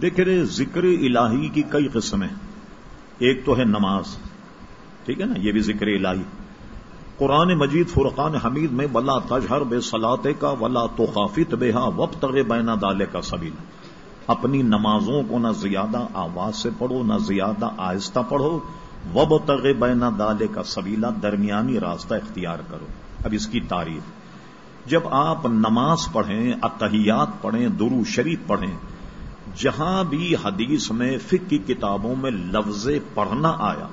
دیکھے رہے ذکر الہی کی کئی قسمیں ایک تو ہے نماز، ٹھیک ہے نا؟ یہ بھی ذکر الہی۔ قرآن مجید فرقان حمید میں ولا تجہر بے سلاتے کا ولا تو خافت بے ہا وب تغ بینا دالے کا سبیل اپنی نمازوں کو نہ زیادہ آواز سے پڑھو، نہ زیادہ آہستہ پڑھو وب تغ بینا دالے کا سبیلا درمیانی راستہ اختیار کرو۔ اب اس کی تعریف۔ جب آپ نماز پڑھیں، اتحیات پڑھیں، درو شریف پڑھیں جہاں بھی حدیث میں فک کی کتابوں میں لفظ پڑھنا آیا،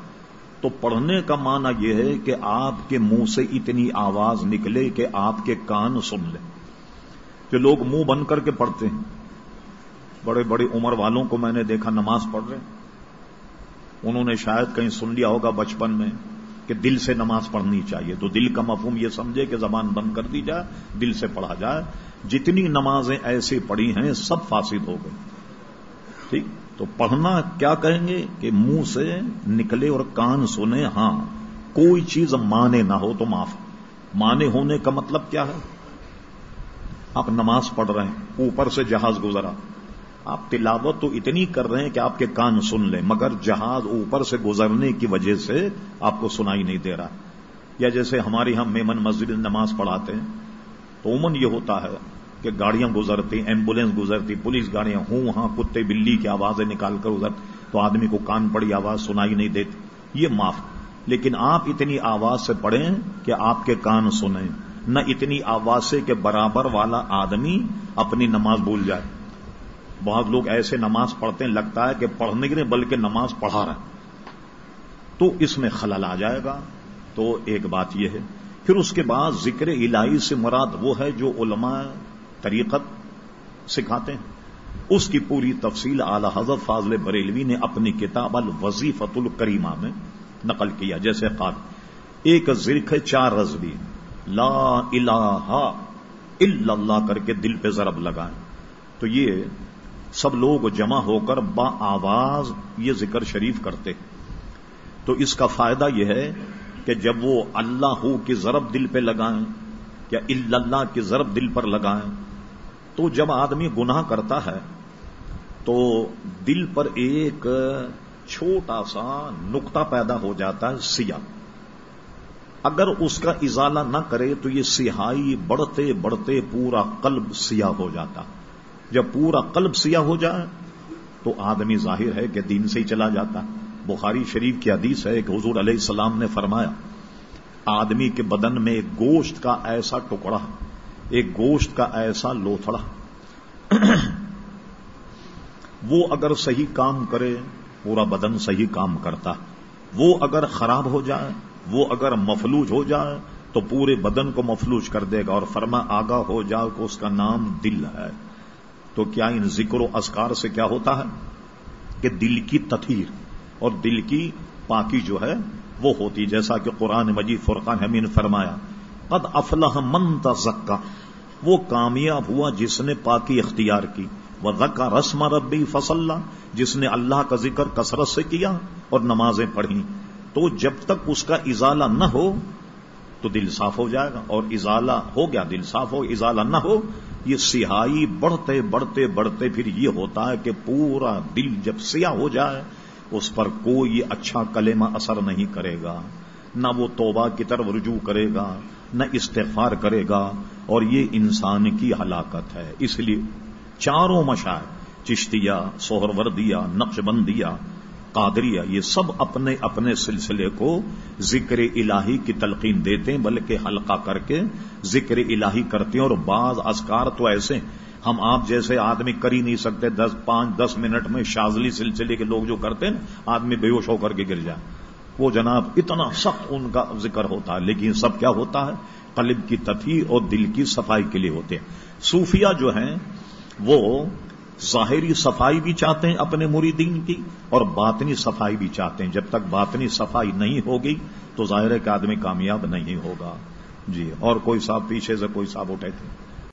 تو پڑھنے کا معنی یہ ہے کہ آپ کے منہ سے اتنی آواز نکلے کہ آپ کے کان سن لیں۔ کہ لوگ منہ بند کر کے پڑھتے ہیں۔ بڑے بڑے عمر والوں کو میں نے دیکھا نماز پڑھ رہے انہوں نے شاید کہیں سن لیا ہوگا بچپن میں کہ دل سے نماز پڑھنی چاہیے۔ تو دل کا مفہوم یہ سمجھے کہ زبان بند کر دی جائے، دل سے پڑھا جائے۔ جتنی نمازیں ایسی پڑھی ہیں، سب فاسد ہو گئی ٹھیک؟ تو پڑھنا کیا کہیں گے کہ منہ سے نکلے اور کان سنے ہاں کوئی چیز مانے نہ ہو تو معاف۔ مانے ہونے کا مطلب کیا ہے؟ آپ نماز پڑھ رہے ہیں، اوپر سے جہاز گزرا۔ آپ تلاوت تو اتنی کر رہے ہیں کہ آپ کے کان سن لیں، مگر جہاز اوپر سے گزرنے کی وجہ سے آپ کو سنائی نہیں دے رہا۔ یا جیسے ہماری ہم میمن مسجد نماز پڑھاتے ہیں، تو عموماً یہ ہوتا ہے کہ گاڑیاں گزرتی ایمبولینس گزرتی، پولیس گاڑیاں، ہوں وہاں کتے، بلی کی آوازیں نکال کر ادھر تو آدمی کو کان پڑی، آواز سنائی نہیں دیتی۔ یہ معاف۔ لیکن آپ اتنی آواز سے پڑھیں کہ آپ کے کان سنیں۔ نہ اتنی آواز سے کہ برابر والا آدمی اپنی نماز بھول جائے۔ بہت لوگ ایسے نماز پڑھتے ہیں، لگتا ہے کہ پڑھنے کے بلکہ نماز پڑھا رہے تو اس میں خلل آ جائے گا۔ تو ایک بات یہ ہے۔ پھر اس کے بعد ذکر الہی سے مراد وہ ہے جو علماء طریقت سکھاتے ہیں۔ اس کی پوری تفصیل اعلی حضرت فاضل بریلوی نے اپنی کتاب الوظیفت الکریمہ میں نقل کیا، جیسے قال، ایک ذرخ چار رضوی، لا الہ الا اللہ کر کے دل پہ ضرب لگائیں۔ تو یہ سب لوگ جمع ہو کر با آواز یہ ذکر شریف کرتے تو اس کا فائدہ یہ ہے کہ جب وہ اللہ ہو کی ضرب دل پہ لگائیں، یا اللہ کی ضرب دل پر لگائیں تو جب آدمی گناہ کرتا ہے، تو دل پر ایک چھوٹا سا نقطہ پیدا ہو جاتا ہے، سیاہ۔ اگر اس کا ازالہ نہ کرے تو یہ سیاہی بڑھتے بڑھتے پورا قلب سیاہ ہو جاتا۔ جب پورا قلب سیاہ ہو جائے تو آدمی ظاہر ہے کہ دین سے ہی چلا جاتا۔ بخاری شریف کی حدیث ہے کہ حضور علیہ السلام نے فرمایا، آدمی کے بدن میں ایک گوشت کا ایسا ٹکڑا ایک گوشت کا ایسا لوتھڑا۔ وہ اگر صحیح کام کرے، پورا بدن صحیح کام کرتا۔ وہ اگر خراب ہو جائے، وہ اگر مفلوج ہو جائے، تو پورے بدن کو مفلوج کر دے گا اور فرما آگاہ ہو جائے کہ اس کا نام دل ہے۔ تو کیا ان ذکر و اسکار سے کیا ہوتا ہے؟ کہ دل کی تطہیر۔ اور دل کی پاکی جو ہے، وہ ہوتی۔ جیسا کہ قرآن مجید فرقان حمین فرمایا قد افلح من تزکا وہ کامیاب ہوا جس نے پاکی اختیار کی۔ وہ رکا رسم ربی فصل جس نے اللہ کا ذکر کثرت سے کیا اور نمازیں پڑھی تو جب تک اس کا ازالہ نہ ہو، تو دل صاف ہو جائے گا۔ اور ازالہ ہو گیا، دل صاف ہو، ازالہ نہ ہو، یہ سیاہی بڑھتے بڑھتے بڑھتے پھر یہ ہوتا ہے کہ پورا دل جب سیاہ ہو جائے، اس پر کوئی اچھا کلمہ اثر نہیں کرے گا۔ نہ وہ توبہ کی طرف رجوع کرے گا، نہ استغفار کرے گا، اور یہ انسان کی ہلاکت ہے۔ اس لیے چاروں مشاعر چشتیا سوہر وردیا نقش بندیا قادریا یہ سب اپنے اپنے سلسلے کو ذکر الہی کی تلقین دیتے ہیں، بلکہ حلقہ کر کے ذکر الہی کرتے ہیں۔ اور بعض ازکار تو ایسے ہم آپ جیسے آدمی کر ہی نہیں سکتے، دس، پانچ، دس منٹ میں شازلی سلسلے کے لوگ جو کرتے ہیں، آدمی بے ہوش ہو کر کے گر جائے۔ وہ جناب اتنا سخت ان کا ذکر ہوتا ہے، لیکن سب کیا ہوتا ہے؟ قلب کی تفیح اور دل کی صفائی کے لیے ہوتے ہیں۔ صوفیہ جو ہیں، وہ ظاہری صفائی بھی چاہتے ہیں اپنے مریدین کی اور باطنی صفائی بھی چاہتے ہیں۔ جب تک باطنی صفائی نہیں ہوگی تو ظاہر ہے کہ آدمی کامیاب نہیں ہوگا۔ جی اور کوئی صاحب پیچھے سے کوئی صاحب اٹھے تھے۔